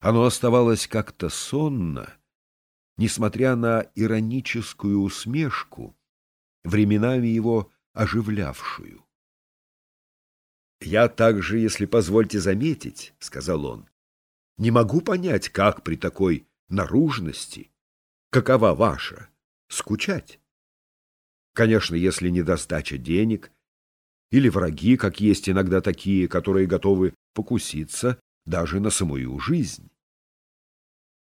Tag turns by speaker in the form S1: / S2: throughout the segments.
S1: Оно оставалось как-то сонно, несмотря на ироническую усмешку, временами его оживлявшую. «Я также, если позвольте заметить, — сказал он, — не могу понять, как при такой наружности, какова ваша, скучать. Конечно, если недостача денег или враги, как есть иногда такие, которые готовы покуситься даже на самую жизнь.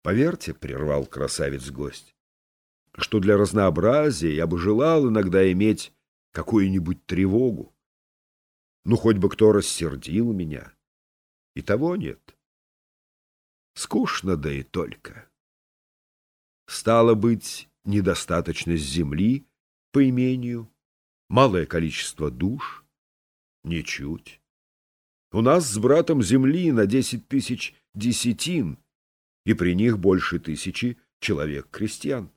S1: Поверьте, — прервал красавец-гость, — что для разнообразия я бы желал иногда иметь какую-нибудь тревогу. Ну, хоть бы кто рассердил меня. И того нет. Скучно, да и только. Стало быть, недостаточность земли, по имению, малое количество душ? Ничуть. У нас с братом земли на десять тысяч десятин, и при них больше тысячи человек-крестьян.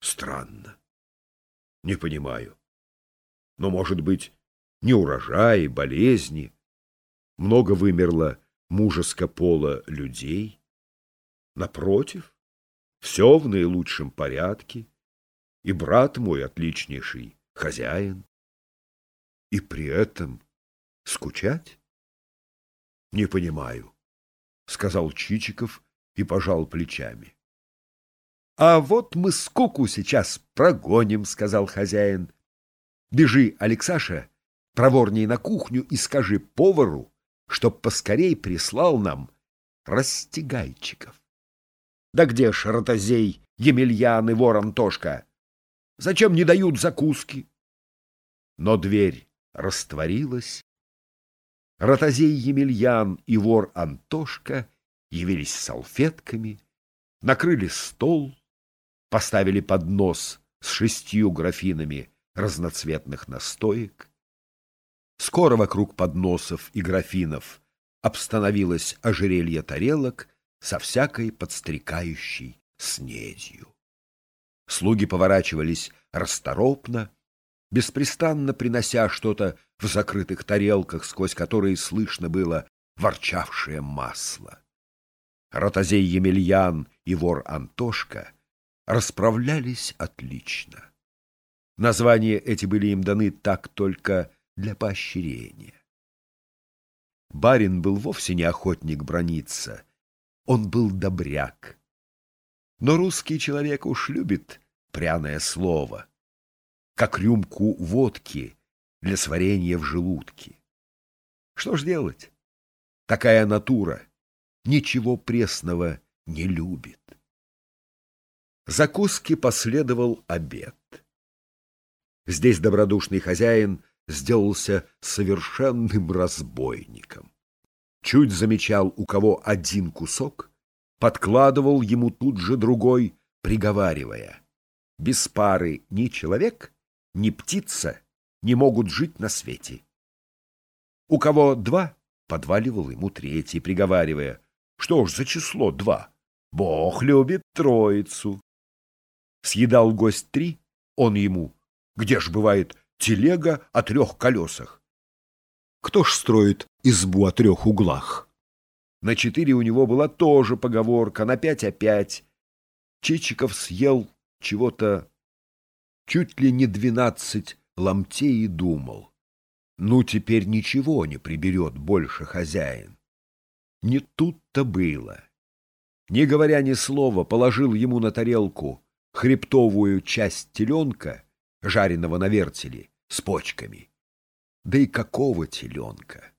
S1: Странно. Не понимаю. Но, может быть, неурожаи, болезни. Много вымерло мужеско пола людей. Напротив, все в наилучшем порядке, и брат мой отличнейший хозяин. И при этом скучать? Не понимаю, — сказал Чичиков и пожал плечами. — А вот мы скуку сейчас прогоним, — сказал хозяин. — Бежи, Алексаша, проворней на кухню и скажи повару, чтоб поскорей прислал нам растягайчиков. Да где ж ротозей, Емельян и вор Антошка? Зачем не дают закуски? Но дверь растворилась. Ротозей Емельян и вор Антошка явились с салфетками, накрыли стол, поставили поднос с шестью графинами разноцветных настоек, Скоро вокруг подносов и графинов обстановилось ожерелье тарелок со всякой подстрекающей снедью. Слуги поворачивались расторопно, беспрестанно принося что-то в закрытых тарелках, сквозь которые слышно было ворчавшее масло. Ротозей Емельян и вор Антошка расправлялись отлично. Названия эти были им даны так только для поощрения. Барин был вовсе не охотник брониться, он был добряк. Но русский человек уж любит пряное слово, как рюмку водки для сварения в желудке. Что ж делать? Такая натура ничего пресного не любит. Закуски последовал обед. Здесь добродушный хозяин сделался совершенным разбойником. Чуть замечал у кого один кусок, подкладывал ему тут же другой, приговаривая. Без пары ни человек, ни птица не могут жить на свете. У кого два, подваливал ему третий, приговаривая. Что ж за число два? Бог любит троицу. Съедал гость три, он ему. Где ж бывает телега о трех колесах. Кто ж строит избу о трех углах? На четыре у него была тоже поговорка, на пять опять. Чичиков съел чего-то чуть ли не двенадцать ломтей и думал. Ну, теперь ничего не приберет больше хозяин. Не тут-то было. Не говоря ни слова, положил ему на тарелку хребтовую часть теленка жареного на вертеле, с почками. Да и какого теленка?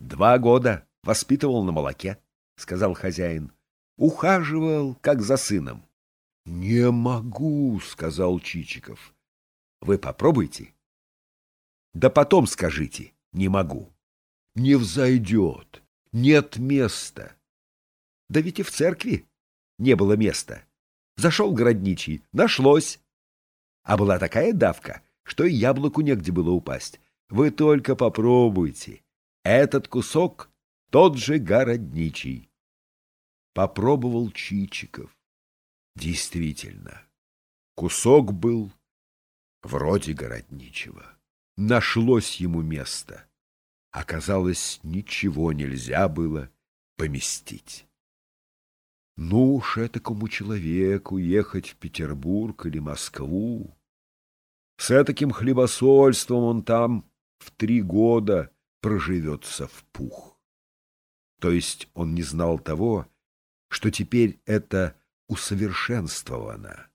S1: Два года воспитывал на молоке, — сказал хозяин. Ухаживал, как за сыном. — Не могу, — сказал Чичиков. — Вы попробуйте. — Да потом скажите, не могу. — Не взойдет, нет места. — Да ведь и в церкви не было места. Зашел городничий, нашлось. А была такая давка, что и яблоку негде было упасть. Вы только попробуйте. Этот кусок тот же городничий. Попробовал Чичиков. Действительно, кусок был вроде городничего. Нашлось ему место. Оказалось, ничего нельзя было поместить. Ну уж этакому человеку ехать в Петербург или Москву. С таким хлебосольством он там в три года проживется в пух. То есть он не знал того, что теперь это усовершенствовано,